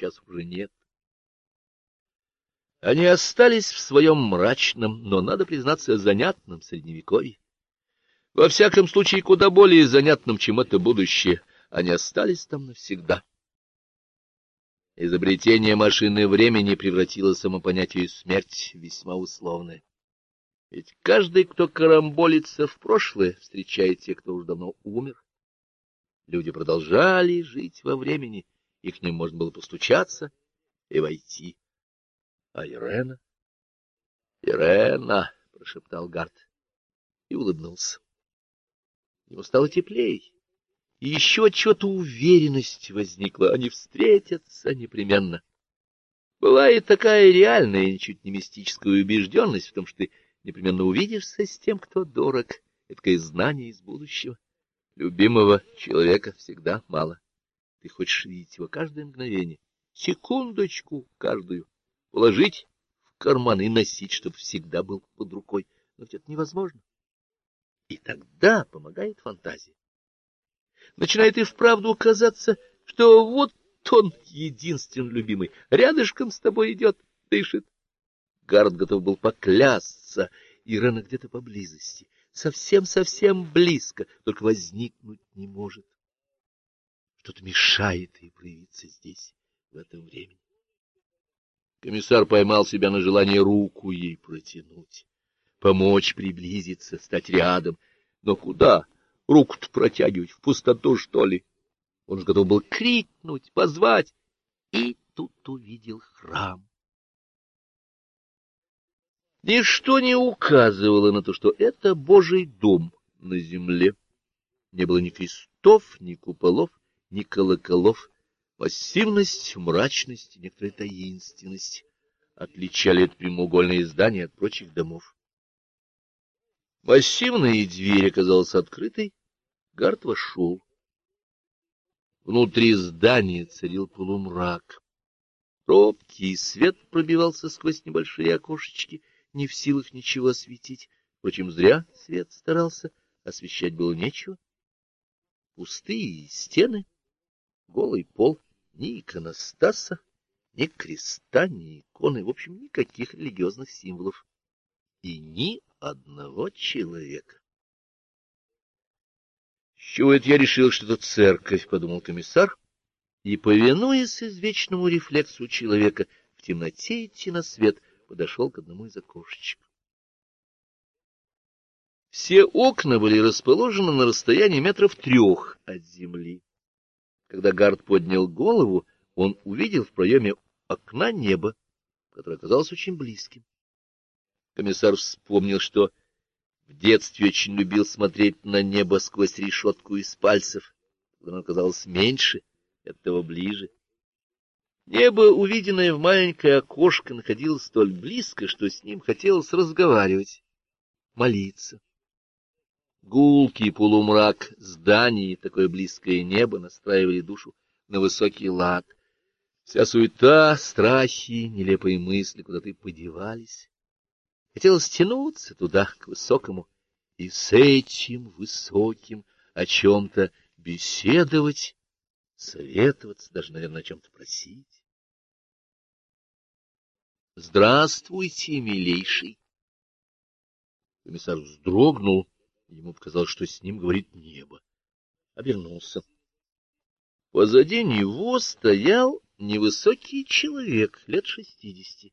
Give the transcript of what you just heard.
сейчас уже нет. Они остались в своем мрачном, но, надо признаться, занятном средневековье. Во всяком случае, куда более занятном, чем это будущее. Они остались там навсегда. Изобретение машины времени превратило само понятие смерть весьма условное. Ведь каждый, кто карамболится в прошлое, встречает тех, кто уже давно умер. Люди продолжали жить во времени, и к ним можно было постучаться и войти. А Ирена? Ирена, прошептал Гарт и улыбнулся. Ему стало теплее. И еще что-то уверенность возникла, они встретятся непременно. Была и такая реальная, чуть не мистическая убежденность в том, что ты непременно увидишься с тем, кто дорог, и такое знание из будущего. Любимого человека всегда мало. Ты хочешь видеть его каждое мгновение, секундочку каждую, положить в карман и носить, чтобы всегда был под рукой. Но ведь это невозможно. И тогда помогает фантазия. Начинает и вправду казаться, что вот он, единственный любимый, рядышком с тобой идет, дышит. Гард готов был поклясться, Ирена где-то поблизости, совсем-совсем близко, только возникнуть не может. Что-то мешает ей проявиться здесь, в этом времени. Комиссар поймал себя на желании руку ей протянуть помочь приблизиться, стать рядом. Но куда? Руку-то протягивать в пустоту, что ли? Он же готов был крикнуть, позвать, и тут увидел храм. Ничто не указывало на то, что это Божий дом на земле. Не было ни крестов, ни куполов, ни колоколов. Массивность, мрачность, некоторая таинственность отличали это прямоугольное здание от прочих домов. Массивная дверь оказалась открытой, Гарт вошел. Внутри здания царил полумрак. Робкий свет пробивался сквозь небольшие окошечки, не в силах ничего осветить. Впрочем, зря свет старался, освещать было нечего. Пустые стены, голый пол, ни иконостаса, ни креста, ни иконы, в общем, никаких религиозных символов. И ни одного человека. С чего это я решил, что это церковь, подумал комиссар, и, повинуясь извечному рефлексу человека, в темноте идти на свет, подошел к одному из окошечек. Все окна были расположены на расстоянии метров трех от земли. Когда Гард поднял голову, он увидел в проеме окна небо, которое оказалось очень близким. Комиссар вспомнил, что в детстве очень любил смотреть на небо сквозь решетку из пальцев, оно казалось меньше, от того ближе. Небо, увиденное в маленькое окошко, находилось столь близко, что с ним хотелось разговаривать, молиться. Гулкий полумрак зданий и такое близкое небо настраивали душу на высокий лад. Вся суета, страхи, нелепые мысли куда-то подевались. Хотелось тянуться туда, к высокому, и с этим высоким о чем-то беседовать, советоваться, даже, наверное, о чем-то просить. Здравствуйте, милейший. Комиссар вздрогнул, ему показалось, что с ним говорит небо. Обернулся. Позади него стоял невысокий человек лет шестидесяти